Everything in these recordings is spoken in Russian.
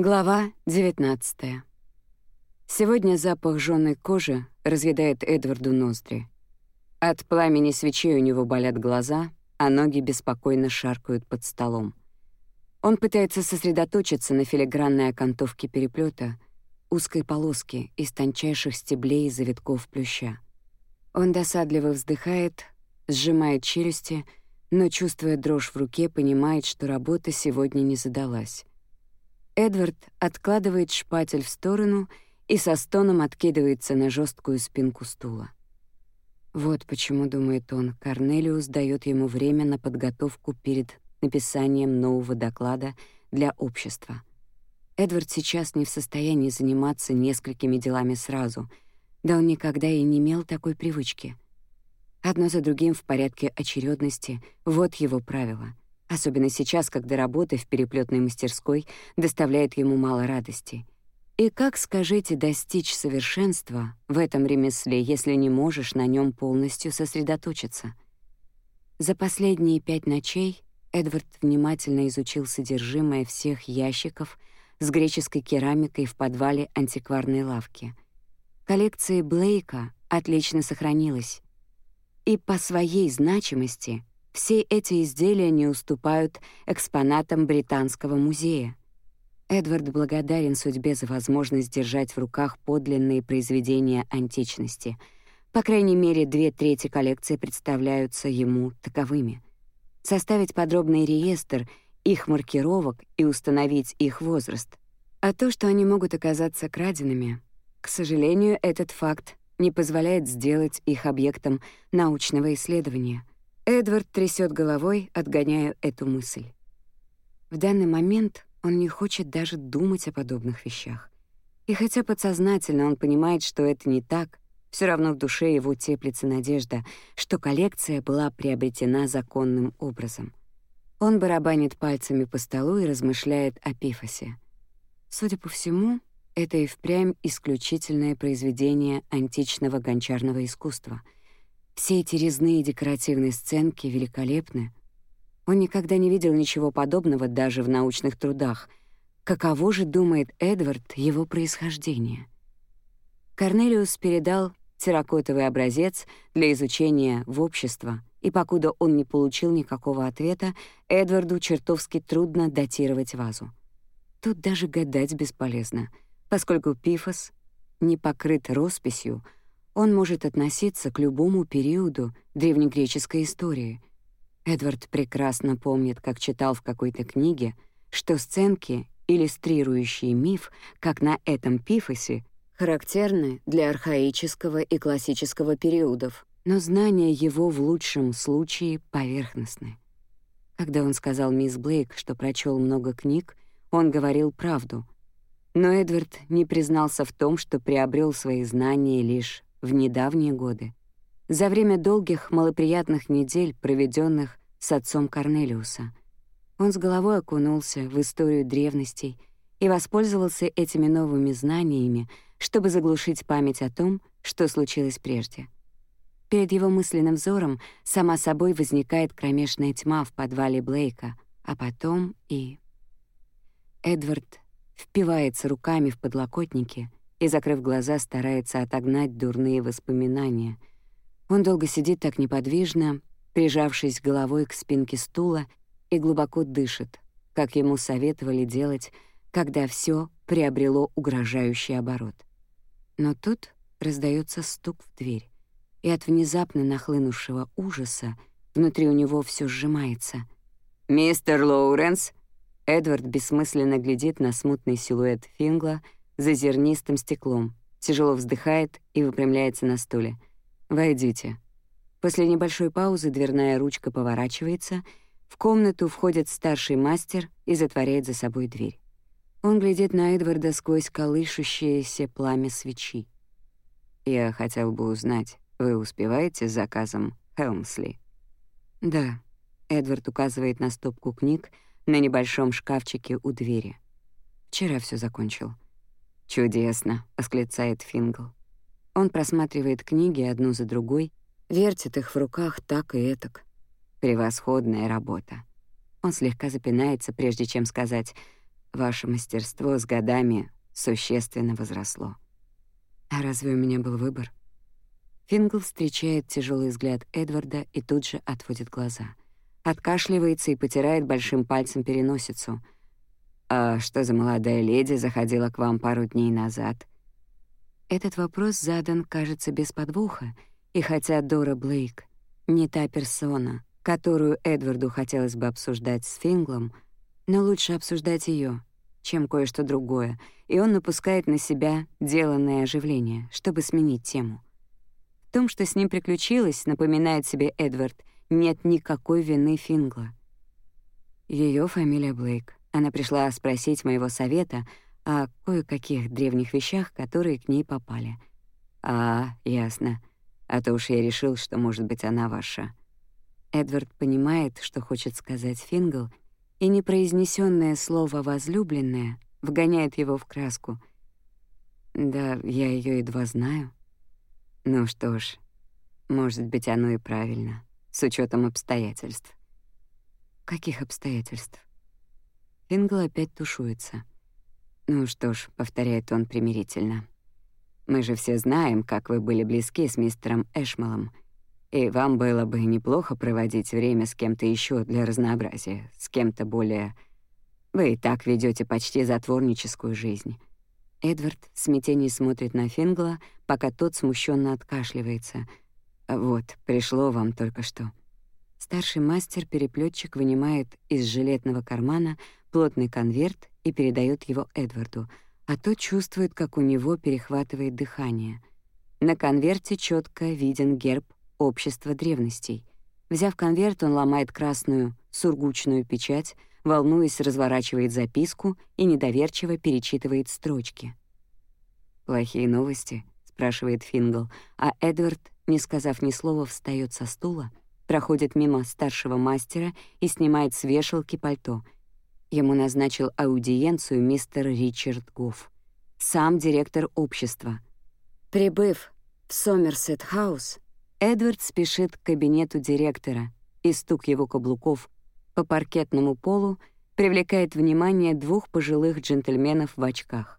Глава 19. Сегодня запах жжёной кожи разъедает Эдварду ноздри. От пламени свечей у него болят глаза, а ноги беспокойно шаркают под столом. Он пытается сосредоточиться на филигранной окантовке переплета, узкой полоски из тончайших стеблей и завитков плюща. Он досадливо вздыхает, сжимает челюсти, но, чувствуя дрожь в руке, понимает, что работа сегодня не задалась. Эдвард откладывает шпатель в сторону и со стоном откидывается на жесткую спинку стула. Вот почему, думает он, Корнелиус дает ему время на подготовку перед написанием нового доклада для общества. Эдвард сейчас не в состоянии заниматься несколькими делами сразу, да он никогда и не имел такой привычки. Одно за другим в порядке очередности — вот его правило — особенно сейчас, когда работа в переплетной мастерской доставляет ему мало радости. И как, скажите, достичь совершенства в этом ремесле, если не можешь на нем полностью сосредоточиться? За последние пять ночей Эдвард внимательно изучил содержимое всех ящиков с греческой керамикой в подвале антикварной лавки. Коллекция Блейка отлично сохранилась. И по своей значимости все эти изделия не уступают экспонатам Британского музея. Эдвард благодарен судьбе за возможность держать в руках подлинные произведения античности. По крайней мере, две трети коллекции представляются ему таковыми. Составить подробный реестр их маркировок и установить их возраст. А то, что они могут оказаться краденными, к сожалению, этот факт не позволяет сделать их объектом научного исследования. Эдвард трясет головой, отгоняя эту мысль. В данный момент он не хочет даже думать о подобных вещах. И хотя подсознательно он понимает, что это не так, все равно в душе его теплится надежда, что коллекция была приобретена законным образом. Он барабанит пальцами по столу и размышляет о Пифосе. Судя по всему, это и впрямь исключительное произведение античного гончарного искусства — все эти резные декоративные сценки великолепны. Он никогда не видел ничего подобного даже в научных трудах. Каково же, думает Эдвард, его происхождение? Корнелиус передал терракотовый образец для изучения в общество, и покуда он не получил никакого ответа, Эдварду чертовски трудно датировать вазу. Тут даже гадать бесполезно, поскольку пифос не покрыт росписью — он может относиться к любому периоду древнегреческой истории. Эдвард прекрасно помнит, как читал в какой-то книге, что сценки, иллюстрирующие миф, как на этом пифосе, характерны для архаического и классического периодов, но знания его в лучшем случае поверхностны. Когда он сказал мисс Блейк, что прочел много книг, он говорил правду. Но Эдвард не признался в том, что приобрел свои знания лишь в недавние годы, за время долгих малоприятных недель, проведенных с отцом Корнелиуса. Он с головой окунулся в историю древностей и воспользовался этими новыми знаниями, чтобы заглушить память о том, что случилось прежде. Перед его мысленным взором сама собой возникает кромешная тьма в подвале Блейка, а потом и... Эдвард впивается руками в подлокотники — и, закрыв глаза, старается отогнать дурные воспоминания. Он долго сидит так неподвижно, прижавшись головой к спинке стула и глубоко дышит, как ему советовали делать, когда все приобрело угрожающий оборот. Но тут раздается стук в дверь, и от внезапно нахлынувшего ужаса внутри у него все сжимается. «Мистер Лоуренс!» Эдвард бессмысленно глядит на смутный силуэт Фингла — за зернистым стеклом, тяжело вздыхает и выпрямляется на стуле. «Войдите». После небольшой паузы дверная ручка поворачивается, в комнату входит старший мастер и затворяет за собой дверь. Он глядит на Эдварда сквозь колышущееся пламя свечи. «Я хотел бы узнать, вы успеваете с заказом Хелмсли?» «Да», — Эдвард указывает на стопку книг на небольшом шкафчике у двери. «Вчера все закончил». «Чудесно», — восклицает Фингл. Он просматривает книги одну за другой, вертит их в руках так и этак. Превосходная работа. Он слегка запинается, прежде чем сказать Ваше мастерство с годами существенно возросло. А разве у меня был выбор? Фингл встречает тяжелый взгляд Эдварда и тут же отводит глаза. Откашливается и потирает большим пальцем переносицу. «А что за молодая леди заходила к вам пару дней назад?» Этот вопрос задан, кажется, без подвоха, и хотя Дора Блейк не та персона, которую Эдварду хотелось бы обсуждать с Финглом, но лучше обсуждать ее, чем кое-что другое, и он напускает на себя деланное оживление, чтобы сменить тему. В том, что с ним приключилось, напоминает себе Эдвард, нет никакой вины Фингла. Ее фамилия Блейк. Она пришла спросить моего совета о кое-каких древних вещах, которые к ней попали. А, ясно. А то уж я решил, что, может быть, она ваша. Эдвард понимает, что хочет сказать Фингл, и непроизнесённое слово «возлюбленная» вгоняет его в краску. Да, я её едва знаю. Ну что ж, может быть, оно и правильно, с учетом обстоятельств. Каких обстоятельств? Фингл опять тушуется. Ну что ж, повторяет он примирительно. Мы же все знаем, как вы были близки с мистером Эшмалом, и вам было бы неплохо проводить время с кем-то еще для разнообразия, с кем-то более... Вы и так ведете почти затворническую жизнь. Эдвард в смятении смотрит на Фингла, пока тот смущенно откашливается. «Вот, пришло вам только что». Старший мастер переплетчик вынимает из жилетного кармана плотный конверт и передает его Эдварду, а тот чувствует, как у него перехватывает дыхание. На конверте четко виден герб Общества древностей. Взяв конверт, он ломает красную сургучную печать, волнуясь, разворачивает записку и недоверчиво перечитывает строчки. «Плохие новости?» — спрашивает Фингл, а Эдвард, не сказав ни слова, встает со стула, проходит мимо старшего мастера и снимает с вешалки пальто. Ему назначил аудиенцию мистер Ричард Гофф, сам директор общества. Прибыв в Сомерсет-хаус, Эдвард спешит к кабинету директора, и стук его каблуков по паркетному полу привлекает внимание двух пожилых джентльменов в очках.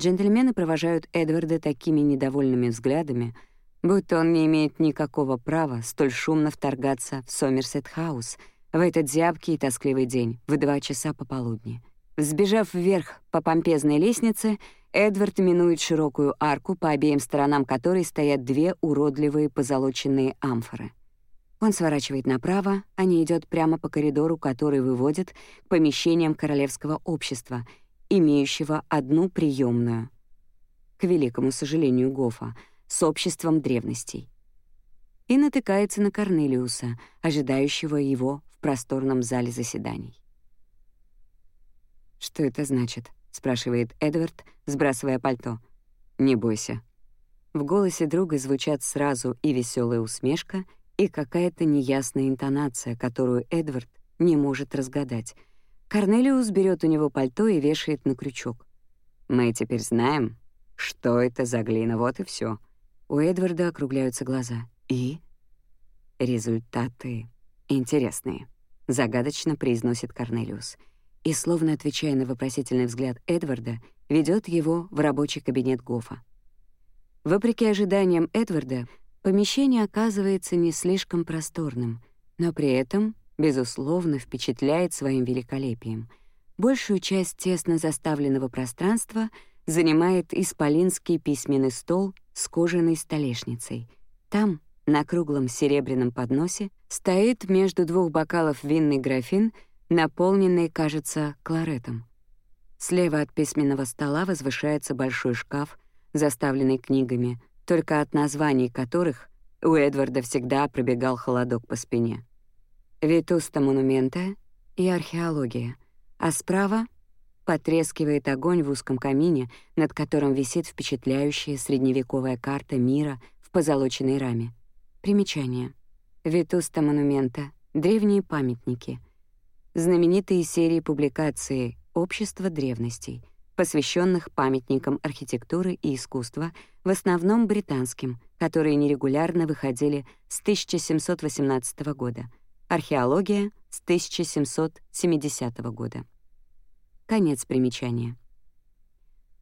Джентльмены провожают Эдварда такими недовольными взглядами, будто он не имеет никакого права столь шумно вторгаться в Сомерсет-хаус в этот зябкий и тоскливый день в два часа пополудни. Сбежав вверх по помпезной лестнице, Эдвард минует широкую арку, по обеим сторонам которой стоят две уродливые позолоченные амфоры — он сворачивает направо, а не идет прямо по коридору, который выводит к помещениям королевского общества, имеющего одну приемную. К великому сожалению Гофа, с обществом древностей. И натыкается на Корнелиуса, ожидающего его просторном зале заседаний. «Что это значит?» — спрашивает Эдвард, сбрасывая пальто. «Не бойся». В голосе друга звучат сразу и веселая усмешка — и какая-то неясная интонация, которую Эдвард не может разгадать. Корнелиус берет у него пальто и вешает на крючок. «Мы теперь знаем, что это за глина, вот и все. У Эдварда округляются глаза. «И?» «Результаты интересные», — загадочно произносит Корнелиус. И, словно отвечая на вопросительный взгляд Эдварда, ведет его в рабочий кабинет Гофа. Вопреки ожиданиям Эдварда, Помещение оказывается не слишком просторным, но при этом, безусловно, впечатляет своим великолепием. Большую часть тесно заставленного пространства занимает исполинский письменный стол с кожаной столешницей. Там, на круглом серебряном подносе, стоит между двух бокалов винный графин, наполненный, кажется, кларетом. Слева от письменного стола возвышается большой шкаф, заставленный книгами — только от названий которых у Эдварда всегда пробегал холодок по спине. Ветуста монумента и археология, а справа потрескивает огонь в узком камине, над которым висит впечатляющая средневековая карта мира в позолоченной раме. Примечание. Ветуста монумента — древние памятники. Знаменитые серии публикаций «Общество древностей», посвященных памятникам архитектуры и искусства, в основном британским, которые нерегулярно выходили с 1718 года, археология — с 1770 года. Конец примечания.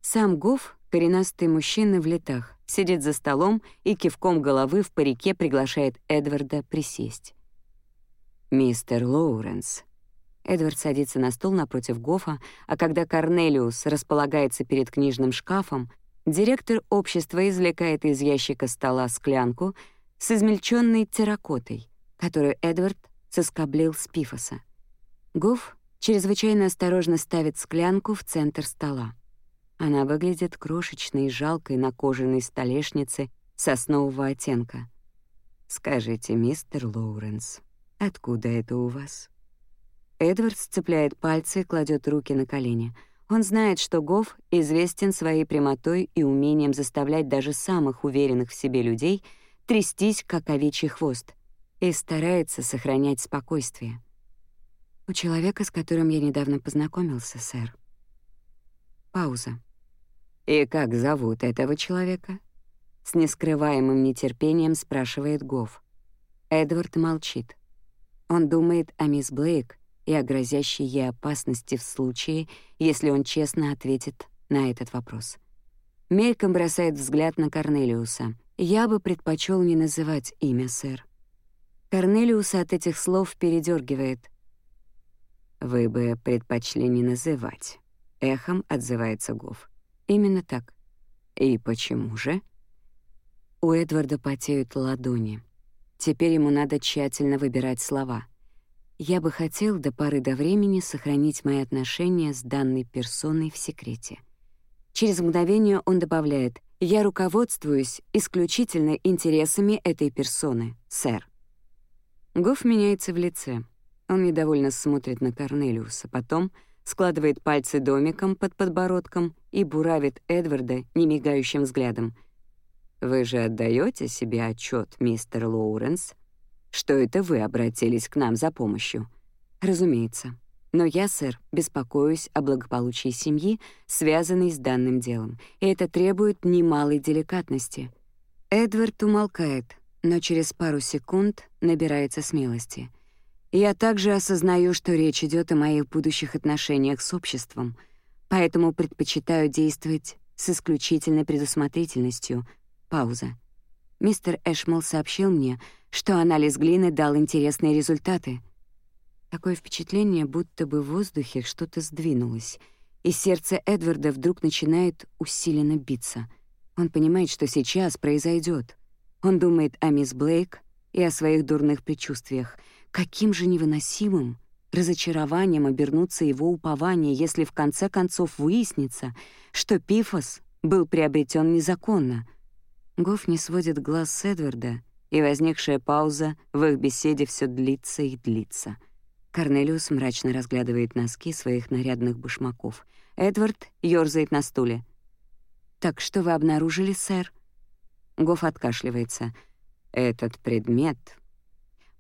Сам Гофф, коренастый мужчина в летах, сидит за столом и кивком головы в парике приглашает Эдварда присесть. «Мистер Лоуренс». Эдвард садится на стул напротив Гофа, а когда Корнелиус располагается перед книжным шкафом, директор общества извлекает из ящика стола склянку с измельченной терракотой, которую Эдвард соскоблил с пифоса. Гоф чрезвычайно осторожно ставит склянку в центр стола. Она выглядит крошечной и жалкой на кожаной столешнице соснового оттенка. «Скажите, мистер Лоуренс, откуда это у вас?» Эдвард сцепляет пальцы и кладет руки на колени. Он знает, что Гофф известен своей прямотой и умением заставлять даже самых уверенных в себе людей трястись, как овечий хвост, и старается сохранять спокойствие. «У человека, с которым я недавно познакомился, сэр». Пауза. «И как зовут этого человека?» С нескрываемым нетерпением спрашивает Гофф. Эдвард молчит. Он думает о мисс Блейк и о грозящей ей опасности в случае, если он честно ответит на этот вопрос. Мельком бросает взгляд на Корнелиуса. «Я бы предпочел не называть имя, сэр». Корнелиуса от этих слов передергивает. «Вы бы предпочли не называть», — эхом отзывается Гофф. Именно так. И почему же? У Эдварда потеют ладони. Теперь ему надо тщательно выбирать слова. Я бы хотел до поры до времени сохранить мои отношения с данной персоной в секрете. Через мгновение он добавляет «Я руководствуюсь исключительно интересами этой персоны, сэр». Гофф меняется в лице. Он недовольно смотрит на Корнелиуса, потом — складывает пальцы домиком под подбородком и буравит Эдварда немигающим взглядом. «Вы же отдаете себе отчет, мистер Лоуренс, что это вы обратились к нам за помощью?» «Разумеется. Но я, сэр, беспокоюсь о благополучии семьи, связанной с данным делом, и это требует немалой деликатности». Эдвард умолкает, но через пару секунд набирается смелости — я также осознаю, что речь идет о моих будущих отношениях с обществом, поэтому предпочитаю действовать с исключительной предусмотрительностью. Пауза. Мистер Эшмол сообщил мне, что анализ глины дал интересные результаты. Такое впечатление, будто бы в воздухе что-то сдвинулось, и сердце Эдварда вдруг начинает усиленно биться. Он понимает, что сейчас произойдет. Он думает о мисс Блейк и о своих дурных предчувствиях — Каким же невыносимым разочарованием обернуться его упование, если в конце концов выяснится, что Пифос был приобретен незаконно. Гоф не сводит глаз с Эдварда, и возникшая пауза в их беседе все длится и длится. Корнелиус мрачно разглядывает носки своих нарядных башмаков. Эдвард ёрзает на стуле. «Так что вы обнаружили, сэр?» Гоф откашливается. «Этот предмет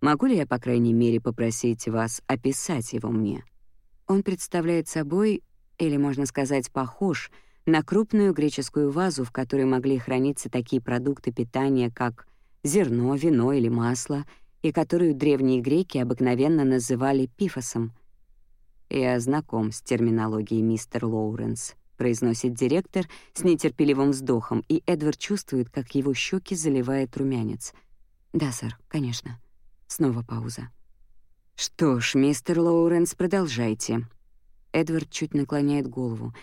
Могу ли я, по крайней мере, попросить вас описать его мне? Он представляет собой, или, можно сказать, похож на крупную греческую вазу, в которой могли храниться такие продукты питания, как зерно, вино или масло, и которую древние греки обыкновенно называли пифосом. «Я знаком с терминологией мистер Лоуренс», — произносит директор с нетерпеливым вздохом, и Эдвард чувствует, как его щеки заливает румянец. «Да, сэр, конечно». Снова пауза. «Что ж, мистер Лоуренс, продолжайте». Эдвард чуть наклоняет голову.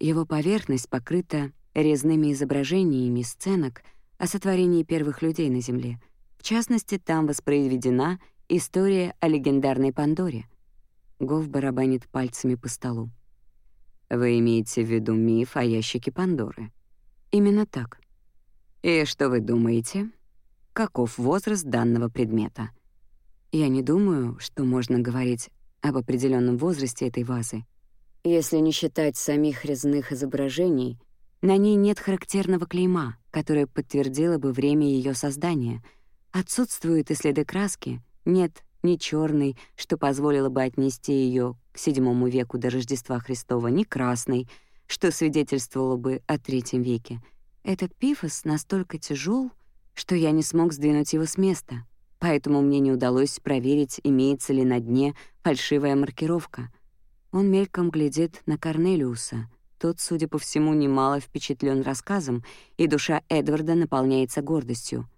Его поверхность покрыта резными изображениями сценок о сотворении первых людей на Земле. В частности, там воспроизведена история о легендарной Пандоре. Гов барабанит пальцами по столу. «Вы имеете в виду миф о ящике Пандоры?» «Именно так». «И что вы думаете? Каков возраст данного предмета?» Я не думаю, что можно говорить об определенном возрасте этой вазы. Если не считать самих резных изображений, на ней нет характерного клейма, которое подтвердило бы время ее создания. Отсутствуют и следы краски, нет ни черной, что позволило бы отнести ее к VII веку до Рождества Христова, ни красной, что свидетельствовало бы о III веке. Этот пифос настолько тяжел, что я не смог сдвинуть его с места — поэтому мне не удалось проверить, имеется ли на дне фальшивая маркировка. Он мельком глядит на Корнелиуса. Тот, судя по всему, немало впечатлен рассказом, и душа Эдварда наполняется гордостью.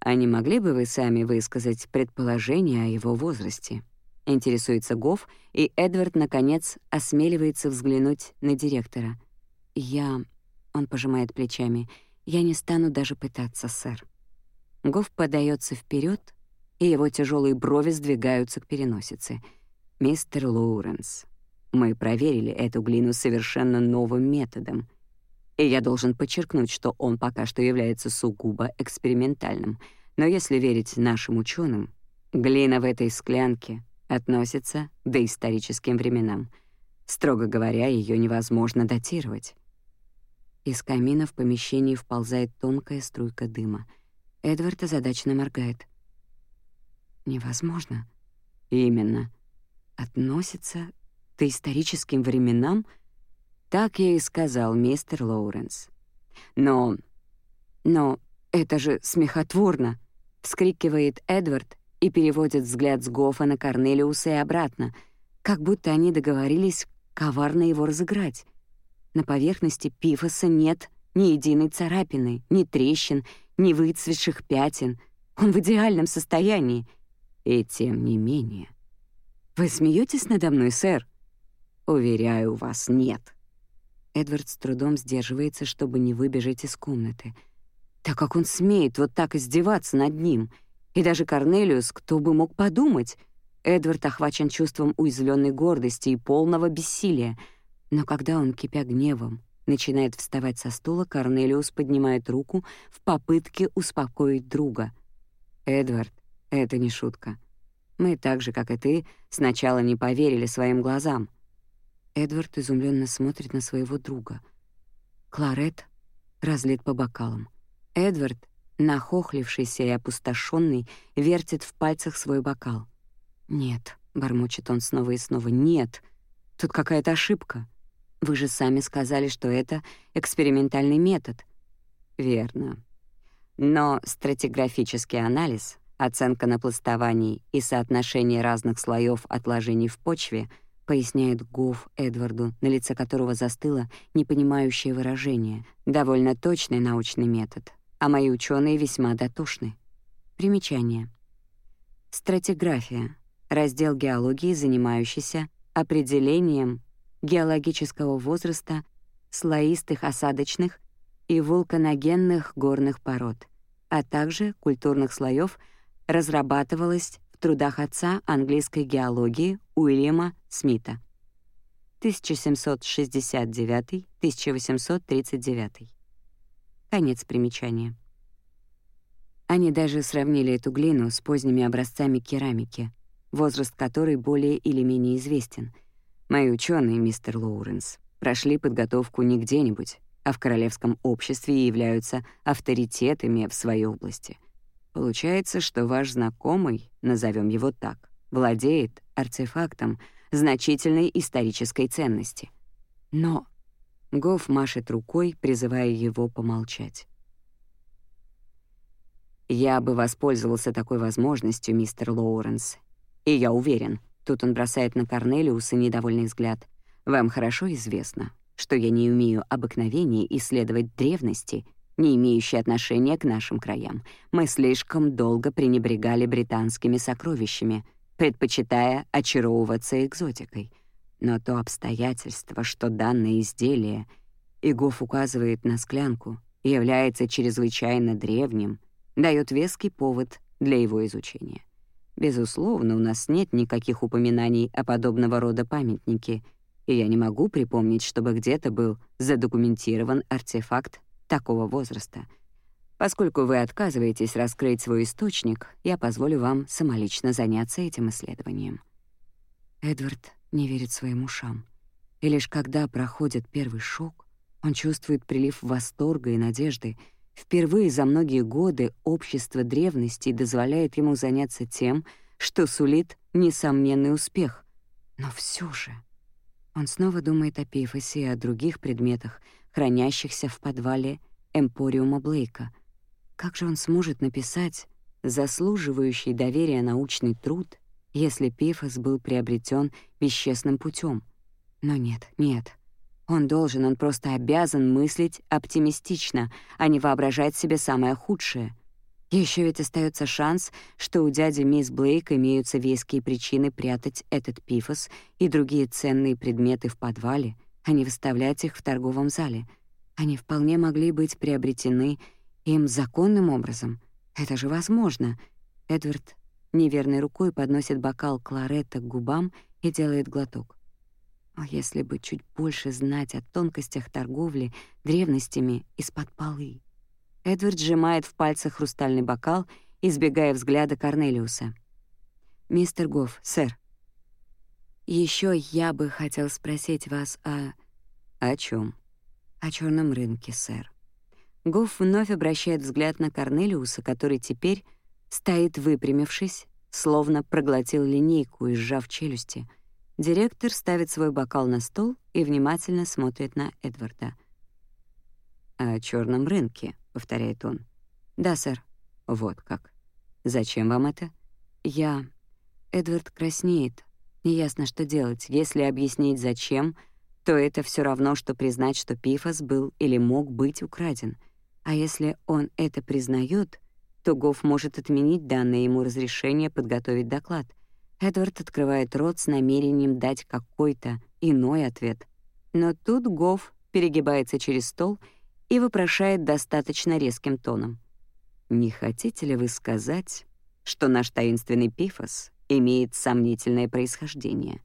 «А не могли бы вы сами высказать предположение о его возрасте?» Интересуется Гофф, и Эдвард, наконец, осмеливается взглянуть на директора. «Я...» — он пожимает плечами. «Я не стану даже пытаться, сэр». Гофф подается вперед, и его тяжелые брови сдвигаются к переносице. «Мистер Лоуренс, мы проверили эту глину совершенно новым методом, и я должен подчеркнуть, что он пока что является сугубо экспериментальным. Но если верить нашим ученым, глина в этой склянке относится к доисторическим временам. Строго говоря, ее невозможно датировать. Из камина в помещении вползает тонкая струйка дыма. Эдвард озадаченно моргает. «Невозможно». «Именно. Относится к доисторическим временам?» Так я и сказал, мистер Лоуренс. «Но... но это же смехотворно!» — вскрикивает Эдвард и переводит взгляд с Гофа на Корнелиуса и обратно, как будто они договорились коварно его разыграть. На поверхности пифоса нет ни единой царапины, ни трещин, ни выцветших пятен. Он в идеальном состоянии. И тем не менее... «Вы смеетесь надо мной, сэр?» «Уверяю вас, нет». Эдвард с трудом сдерживается, чтобы не выбежать из комнаты. Так как он смеет вот так издеваться над ним — и даже Корнелиус, кто бы мог подумать? Эдвард охвачен чувством уязвленной гордости и полного бессилия. Но когда он, кипя гневом, начинает вставать со стула, Корнелиус поднимает руку в попытке успокоить друга. «Эдвард, это не шутка. Мы так же, как и ты, сначала не поверили своим глазам». Эдвард изумленно смотрит на своего друга. Кларет разлит по бокалам. Эдвард нахохлившийся и опустошенный, вертит в пальцах свой бокал. «Нет», — бормочет он снова и снова, — «нет, тут какая-то ошибка. Вы же сами сказали, что это экспериментальный метод». «Верно. Но стратиграфический анализ, оценка напластований и соотношение разных слоев отложений в почве — поясняет Гофф Эдварду, на лице которого застыло непонимающее выражение. Довольно точный научный метод, а мои ученые весьма дотошны. Примечание. Стратиграфия — раздел геологии, занимающийся определением геологического возраста слоистых осадочных и вулканогенных горных пород, а также культурных слоев, разрабатывалась в трудах отца английской геологии Уильяма Смита. 1769-1839. Конец примечания. Они даже сравнили эту глину с поздними образцами керамики, возраст которой более или менее известен. Мои ученые, мистер Лоуренс, прошли подготовку не где-нибудь, а в королевском обществе и являются авторитетами в своей области. Получается, что ваш знакомый, назовем его так, владеет артефактом значительной исторической ценности. Но Гоф машет рукой, призывая его помолчать. «Я бы воспользовался такой возможностью, мистер Лоуренс. И я уверен, тут он бросает на Корнелиуса недовольный взгляд. Вам хорошо известно, что я не умею обыкновений исследовать древности, не имеющие отношения к нашим краям. Мы слишком долго пренебрегали британскими сокровищами, предпочитая очаровываться экзотикой. Но то обстоятельство, что данное изделие, Игов указывает на склянку, является чрезвычайно древним, дает веский повод для его изучения. Безусловно, у нас нет никаких упоминаний о подобного рода памятнике, и я не могу припомнить, чтобы где-то был задокументирован артефакт такого возраста. Поскольку вы отказываетесь раскрыть свой источник, я позволю вам самолично заняться этим исследованием. Эдвард не верит своим ушам. И лишь когда проходит первый шок, он чувствует прилив восторга и надежды. Впервые за многие годы общество древности дозволяет ему заняться тем, что сулит несомненный успех. Но все же... Он снова думает о Пифосе и о других предметах, хранящихся в подвале Эмпориума Блейка. Как же он сможет написать заслуживающий доверия научный труд если Пифос был приобретен бесчестным путем. Но нет, нет. Он должен, он просто обязан мыслить оптимистично, а не воображать себе самое худшее. Еще ведь остается шанс, что у дяди мисс Блейк имеются веские причины прятать этот пифос и другие ценные предметы в подвале, а не выставлять их в торговом зале. Они вполне могли быть приобретены им законным образом. Это же возможно. Эдвард неверной рукой подносит бокал кларетта к губам и делает глоток. А если бы чуть больше знать о тонкостях торговли древностями из-под полы? Эдвард сжимает в пальцах хрустальный бокал, избегая взгляда Корнелиуса. «Мистер Гофф, сэр, еще я бы хотел спросить вас о...» «О чем? «О черном рынке, сэр». Гофф вновь обращает взгляд на Корнелиуса, который теперь стоит выпрямившись, словно проглотил линейку и сжав челюсти — Директор ставит свой бокал на стол и внимательно смотрит на Эдварда. «О черном рынке», — повторяет он. «Да, сэр». «Вот как. Зачем вам это?» «Я...» Эдвард краснеет. Неясно, что делать. Если объяснить «зачем», то это все равно, что признать, что Пифос был или мог быть украден. А если он это признает, то Гофф может отменить данное ему разрешение подготовить доклад. Эдвард открывает рот с намерением дать какой-то иной ответ. Но тут Гофф перегибается через стол и вопрошает достаточно резким тоном. «Не хотите ли вы сказать, что наш таинственный пифос имеет сомнительное происхождение?»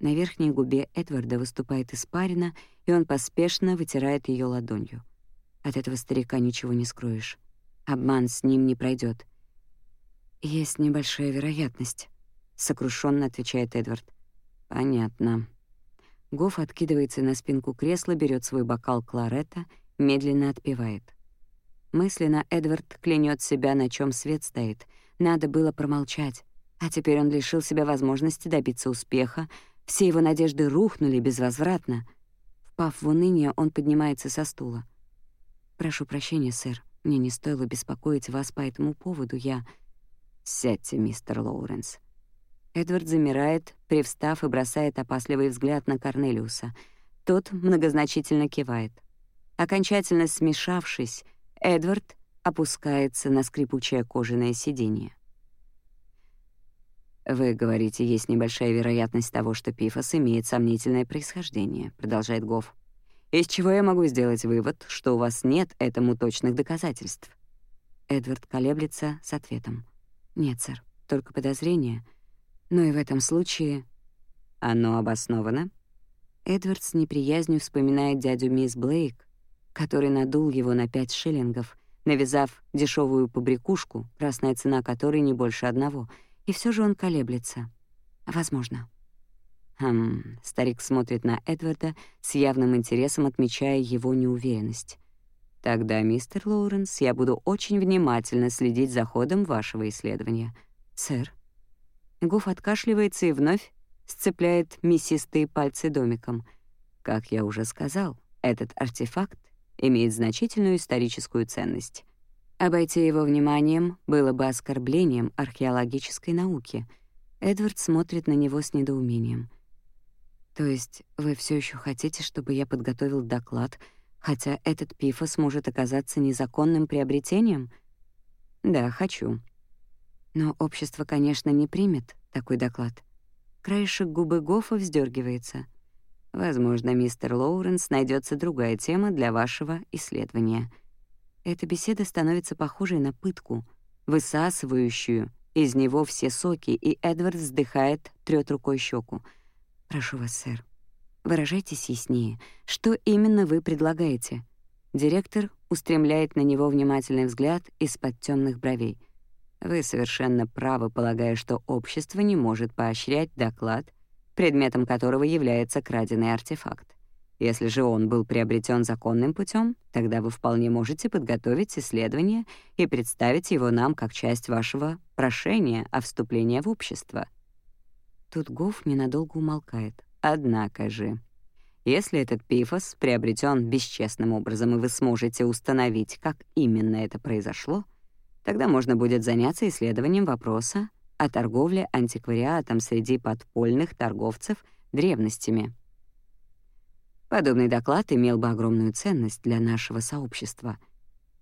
На верхней губе Эдварда выступает испарина, и он поспешно вытирает ее ладонью. От этого старика ничего не скроешь. Обман с ним не пройдет. Есть небольшая вероятность. — сокрушенно отвечает Эдвард. «Понятно». Гоф откидывается на спинку кресла, берет свой бокал кларета, медленно отпивает. Мысленно Эдвард клянет себя, на чем свет стоит. Надо было промолчать. А теперь он лишил себя возможности добиться успеха. Все его надежды рухнули безвозвратно. Впав в уныние, он поднимается со стула. «Прошу прощения, сэр. Мне не стоило беспокоить вас по этому поводу. Я...» «Сядьте, мистер Лоуренс», Эдвард замирает, привстав и бросает опасливый взгляд на Корнелиуса. Тот многозначительно кивает. Окончательно смешавшись, Эдвард опускается на скрипучее кожаное сиденье. «Вы говорите, есть небольшая вероятность того, что Пифос имеет сомнительное происхождение», — продолжает Гофф. «Из чего я могу сделать вывод, что у вас нет этому точных доказательств?» Эдвард колеблется с ответом. «Нет, сэр, только подозрения. Но и в этом случае оно обосновано. Эдвард с неприязнью вспоминает дядю мисс Блейк, который надул его на пять шиллингов, навязав дешевую побрякушку, красная цена которой не больше одного, и все же он колеблется. Возможно. Хм, старик смотрит на Эдварда с явным интересом, отмечая его неуверенность. «Тогда, мистер Лоуренс, я буду очень внимательно следить за ходом вашего исследования. Сэр?» Гуф откашливается и вновь сцепляет мясистые пальцы домиком. Как я уже сказал, этот артефакт имеет значительную историческую ценность. Обойти его вниманием было бы оскорблением археологической науки. Эдвард смотрит на него с недоумением. «То есть вы все еще хотите, чтобы я подготовил доклад, хотя этот пифос может оказаться незаконным приобретением?» «Да, хочу», но общество, конечно, не примет такой доклад. Краешек губы Гофа вздергивается. Возможно, мистер Лоуренс найдется другая тема для вашего исследования. Эта беседа становится похожей на пытку, высасывающую из него все соки, и Эдвард вздыхает, трёт рукой щеку. «Прошу вас, сэр, выражайтесь яснее. Что именно вы предлагаете?» Директор устремляет на него внимательный взгляд из-под темных бровей. Вы совершенно правы, полагая, что общество не может поощрять доклад, предметом которого является краденый артефакт. Если же он был приобретен законным путем, тогда вы вполне можете подготовить исследование и представить его нам как часть вашего прошения о вступлении в общество. Тут Гоф ненадолго умолкает. Однако же, если этот пифос приобретен бесчестным образом, и вы сможете установить, как именно это произошло — Тогда можно будет заняться исследованием вопроса о торговле антиквариатом среди подпольных торговцев древностями. Подобный доклад имел бы огромную ценность для нашего сообщества,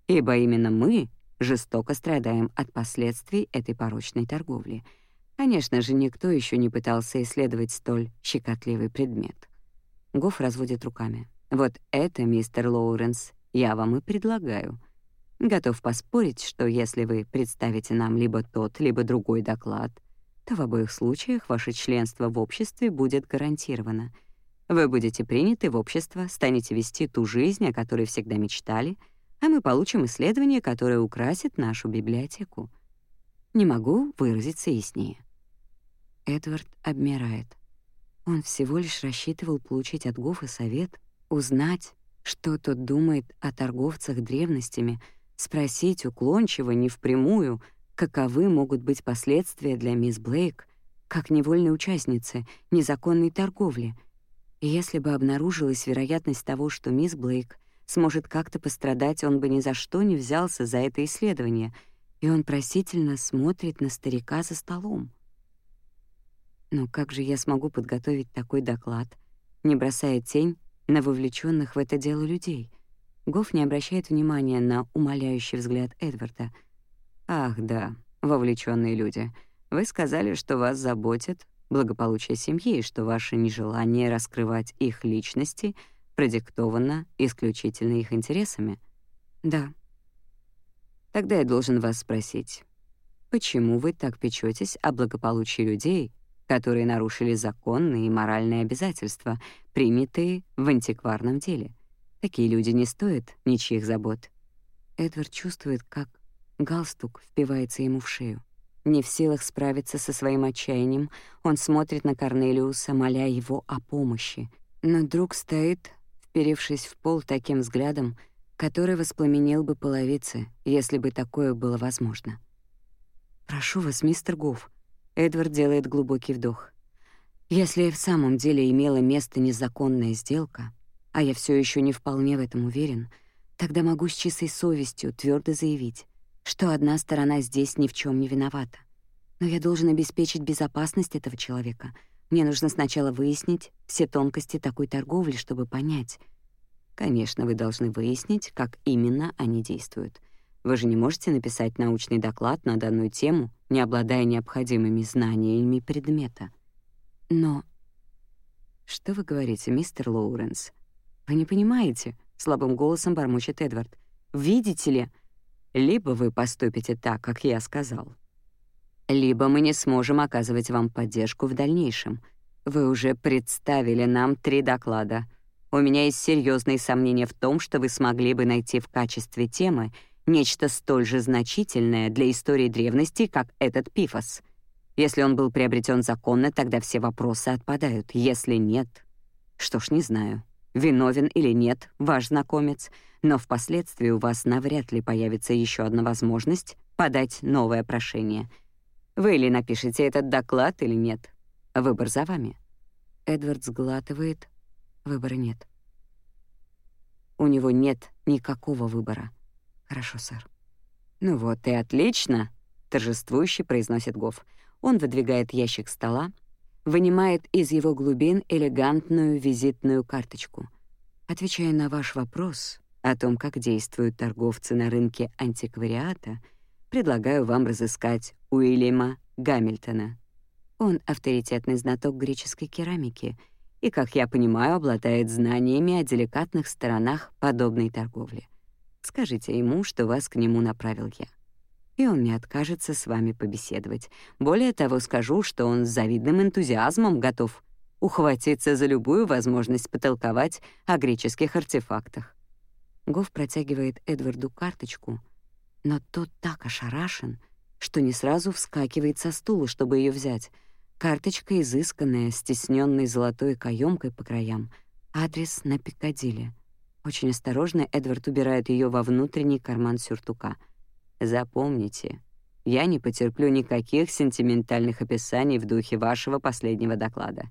ибо именно мы жестоко страдаем от последствий этой порочной торговли. Конечно же, никто еще не пытался исследовать столь щекотливый предмет. Гоф разводит руками. «Вот это, мистер Лоуренс, я вам и предлагаю. Готов поспорить, что если вы представите нам либо тот, либо другой доклад, то в обоих случаях ваше членство в обществе будет гарантировано. Вы будете приняты в общество, станете вести ту жизнь, о которой всегда мечтали, а мы получим исследование, которое украсит нашу библиотеку. Не могу выразиться яснее. Эдвард обмирает. Он всего лишь рассчитывал получить от Гофа совет, узнать, что тот думает о торговцах древностями, спросить уклончиво, не впрямую, каковы могут быть последствия для мисс Блейк, как невольной участницы незаконной торговли. Если бы обнаружилась вероятность того, что мисс Блейк сможет как-то пострадать, он бы ни за что не взялся за это исследование, и он просительно смотрит на старика за столом. Но как же я смогу подготовить такой доклад, не бросая тень на вовлеченных в это дело людей. Гоф не обращает внимания на умоляющий взгляд Эдварда. «Ах, да, вовлеченные люди. Вы сказали, что вас заботит благополучие семьи и что ваше нежелание раскрывать их личности продиктовано исключительно их интересами». «Да». «Тогда я должен вас спросить, почему вы так печётесь о благополучии людей, которые нарушили законные и моральные обязательства, принятые в антикварном деле. Такие люди не стоят ничьих забот. Эдвард чувствует, как галстук впивается ему в шею. Не в силах справиться со своим отчаянием, он смотрит на Корнелиуса, моля его о помощи. Но друг стоит, вперевшись в пол таким взглядом, который воспламенил бы половицы, если бы такое было возможно. «Прошу вас, мистер Гофф, Эдвард делает глубокий вдох. Если в самом деле имела место незаконная сделка, а я все еще не вполне в этом уверен, тогда могу с чистой совестью твердо заявить, что одна сторона здесь ни в чем не виновата. Но я должен обеспечить безопасность этого человека. Мне нужно сначала выяснить все тонкости такой торговли, чтобы понять. Конечно, вы должны выяснить, как именно они действуют. Вы же не можете написать научный доклад на данную тему, не обладая необходимыми знаниями предмета. Но... Что вы говорите, мистер Лоуренс? Вы не понимаете, слабым голосом бормочет Эдвард. Видите ли, либо вы поступите так, как я сказал, либо мы не сможем оказывать вам поддержку в дальнейшем. Вы уже представили нам три доклада. У меня есть серьезные сомнения в том, что вы смогли бы найти в качестве темы нечто столь же значительное для истории древности, как этот пифос. Если он был приобретен законно, тогда все вопросы отпадают. Если нет... Что ж, не знаю, виновен или нет ваш знакомец, но впоследствии у вас навряд ли появится еще одна возможность подать новое прошение. Вы или напишете этот доклад, или нет. Выбор за вами. Эдвард сглатывает. Выбора нет. У него нет никакого выбора. «Хорошо, сэр». «Ну вот и отлично», — торжествующе произносит Гофф. Он выдвигает ящик стола, вынимает из его глубин элегантную визитную карточку. Отвечая на ваш вопрос о том, как действуют торговцы на рынке антиквариата, предлагаю вам разыскать Уильяма Гамильтона. Он авторитетный знаток греческой керамики и, как я понимаю, обладает знаниями о деликатных сторонах подобной торговли. Скажите ему, что вас к нему направил я. И он не откажется с вами побеседовать. Более того, скажу, что он с завидным энтузиазмом готов ухватиться за любую возможность потолковать о греческих артефактах. Гоф протягивает Эдварду карточку, но тот так ошарашен, что не сразу вскакивает со стула, чтобы ее взять. Карточка изысканная, с тиснённой золотой каемкой по краям. Адрес на Пикадилли. Очень осторожно Эдвард убирает ее во внутренний карман сюртука. «Запомните, я не потерплю никаких сентиментальных описаний в духе вашего последнего доклада.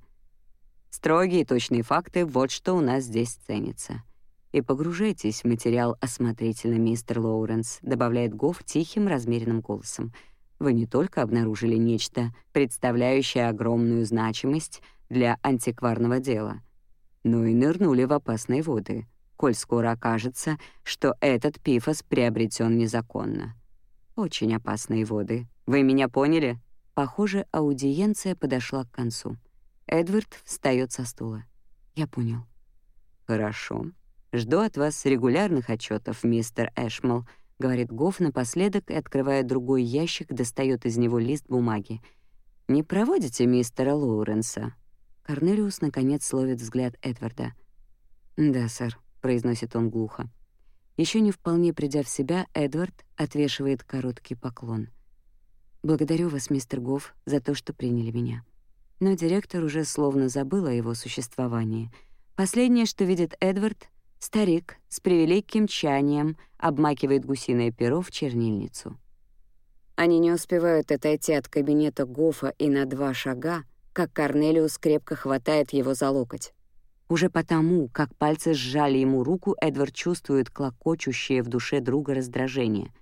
Строгие точные факты — вот что у нас здесь ценится. И погружайтесь в материал осмотрительно, мистер Лоуренс», — добавляет Гофф тихим, размеренным голосом. вы не только обнаружили нечто, представляющее огромную значимость для антикварного дела, но и нырнули в опасные воды, коль скоро окажется, что этот пифос приобретен незаконно. Очень опасные воды. Вы меня поняли? Похоже, аудиенция подошла к концу. Эдвард встает со стула. Я понял. Хорошо. Жду от вас регулярных отчетов, мистер Эшмал, говорит Гофф напоследок и, открывая другой ящик, достает из него лист бумаги. Не проводите мистера Лоуренса? Корнелиус наконец ловит взгляд Эдварда. Да, сэр, произносит он глухо. Еще не вполне придя в себя, Эдвард отвешивает короткий поклон. Благодарю вас, мистер Гофф, за то, что приняли меня. Но директор уже словно забыл о его существовании. Последнее, что видит Эдвард, Старик с превеликим чанием обмакивает гусиное перо в чернильницу. Они не успевают отойти от кабинета Гофа и на два шага, как Корнелиус крепко хватает его за локоть. Уже потому, как пальцы сжали ему руку, Эдвард чувствует клокочущее в душе друга раздражение.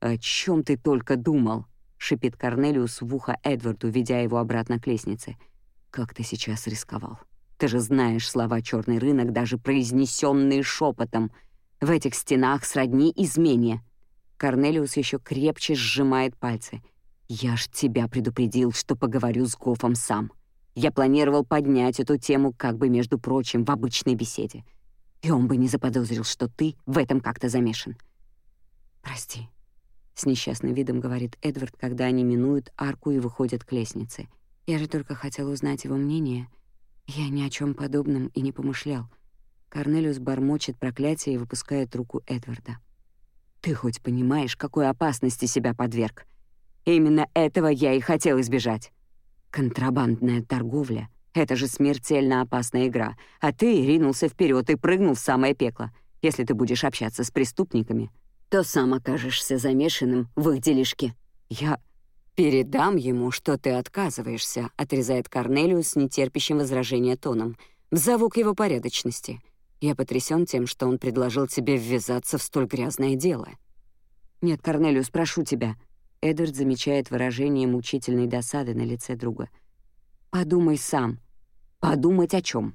«О чем ты только думал?» — шипит Корнелиус в ухо Эдварду, ведя его обратно к лестнице. «Как ты сейчас рисковал?» Ты же знаешь слова «черный рынок», даже произнесенные шепотом. В этих стенах сродни измене. Корнелиус еще крепче сжимает пальцы. «Я ж тебя предупредил, что поговорю с Гофом сам. Я планировал поднять эту тему, как бы, между прочим, в обычной беседе. И он бы не заподозрил, что ты в этом как-то замешан». «Прости», — с несчастным видом говорит Эдвард, когда они минуют арку и выходят к лестнице. «Я же только хотел узнать его мнение». Я ни о чем подобном и не помышлял. Корнелиус бормочет проклятие и выпускает руку Эдварда. «Ты хоть понимаешь, какой опасности себя подверг? Именно этого я и хотел избежать. Контрабандная торговля — это же смертельно опасная игра, а ты ринулся вперед и прыгнул в самое пекло. Если ты будешь общаться с преступниками, то сам окажешься замешанным в их делишке. Я... «Передам ему, что ты отказываешься», — отрезает Корнелиус с нетерпящим возражения тоном. «Взову к его порядочности. Я потрясен тем, что он предложил тебе ввязаться в столь грязное дело». «Нет, Корнелиус, прошу тебя». Эдвард замечает выражение мучительной досады на лице друга. «Подумай сам. Подумать о чем?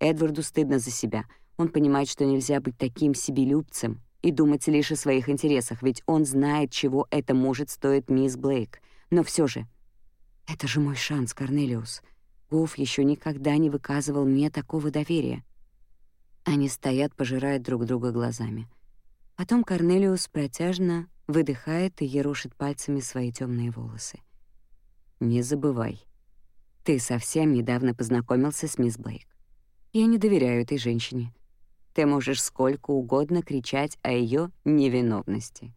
Эдварду стыдно за себя. Он понимает, что нельзя быть таким себелюбцем и думать лишь о своих интересах, ведь он знает, чего это может стоить мисс Блейк. Но все же... Это же мой шанс, Корнелиус. Гоф еще никогда не выказывал мне такого доверия. Они стоят, пожирая друг друга глазами. Потом Корнелиус протяжно выдыхает и ерошит пальцами свои темные волосы. «Не забывай, ты совсем недавно познакомился с мисс Блейк. Я не доверяю этой женщине. Ты можешь сколько угодно кричать о ее невиновности.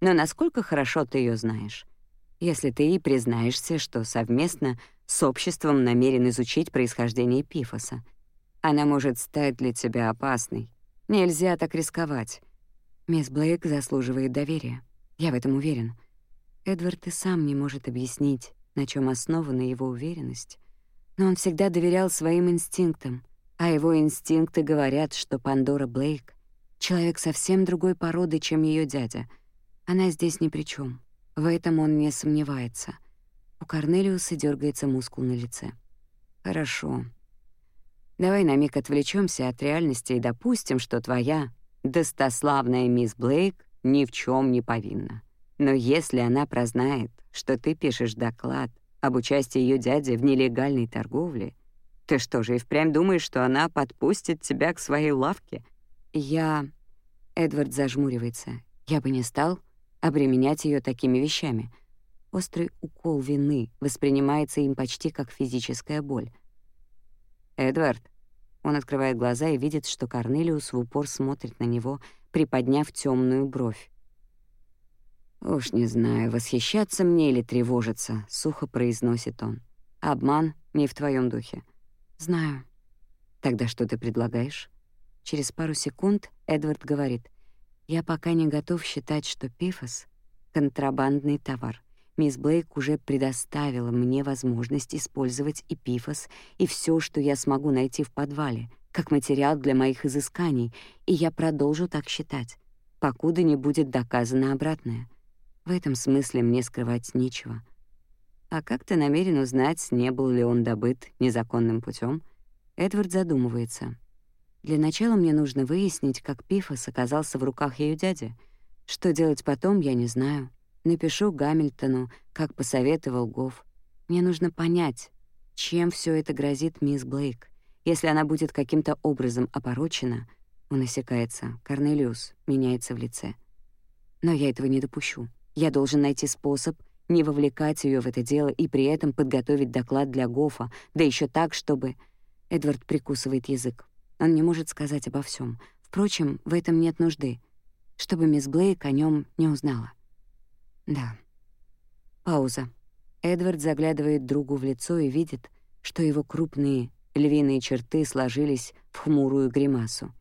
Но насколько хорошо ты ее знаешь? если ты и признаешься, что совместно с обществом намерен изучить происхождение Пифоса. Она может стать для тебя опасной. Нельзя так рисковать. Мисс Блейк заслуживает доверия. Я в этом уверен. Эдвард и сам не может объяснить, на чем основана его уверенность. Но он всегда доверял своим инстинктам, а его инстинкты говорят, что Пандора Блейк — человек совсем другой породы, чем ее дядя. Она здесь ни при чем. В этом он не сомневается. У Корнелиуса дергается мускул на лице. «Хорошо. Давай на миг отвлечемся от реальности и допустим, что твоя достославная мисс Блейк ни в чем не повинна. Но если она прознает, что ты пишешь доклад об участии ее дяди в нелегальной торговле, ты что же и впрямь думаешь, что она подпустит тебя к своей лавке? Я... Эдвард зажмуривается. Я бы не стал обременять ее такими вещами. Острый укол вины воспринимается им почти как физическая боль. «Эдвард». Он открывает глаза и видит, что Корнелиус в упор смотрит на него, приподняв темную бровь. «Уж не знаю, восхищаться мне или тревожиться», — сухо произносит он. «Обман не в твоем духе». «Знаю». «Тогда что ты предлагаешь?» Через пару секунд Эдвард говорит. Я пока не готов считать, что пифос — контрабандный товар. Мисс Блейк уже предоставила мне возможность использовать и пифос, и все, что я смогу найти в подвале, как материал для моих изысканий, и я продолжу так считать, покуда не будет доказано обратное. В этом смысле мне скрывать нечего. А как ты намерен узнать, не был ли он добыт незаконным путем? Эдвард задумывается. Для начала мне нужно выяснить, как Пифос оказался в руках ее дяди. Что делать потом, я не знаю. Напишу Гамильтону, как посоветовал Гофф. Мне нужно понять, чем все это грозит мисс Блейк. Если она будет каким-то образом опорочена, он осекается, Корнелиус меняется в лице. Но я этого не допущу. Я должен найти способ не вовлекать ее в это дело и при этом подготовить доклад для Гофа, да еще так, чтобы... Эдвард прикусывает язык. Он не может сказать обо всем. Впрочем, в этом нет нужды, чтобы мисс Блейк о нем не узнала. Да. Пауза. Эдвард заглядывает другу в лицо и видит, что его крупные львиные черты сложились в хмурую гримасу.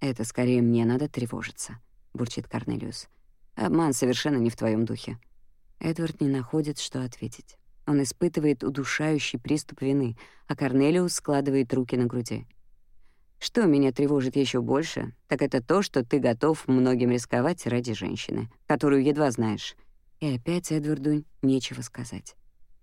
«Это скорее мне надо тревожиться», — бурчит Корнелиус. «Обман совершенно не в твоем духе». Эдвард не находит, что ответить. Он испытывает удушающий приступ вины, а Корнелиус складывает руки на груди. «Что меня тревожит еще больше, так это то, что ты готов многим рисковать ради женщины, которую едва знаешь». И опять Эдварду нечего сказать.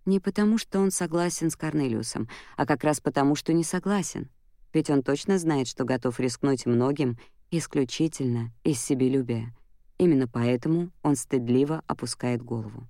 Не потому, что он согласен с Корнелиусом, а как раз потому, что не согласен. Ведь он точно знает, что готов рискнуть многим исключительно из себелюбия. Именно поэтому он стыдливо опускает голову.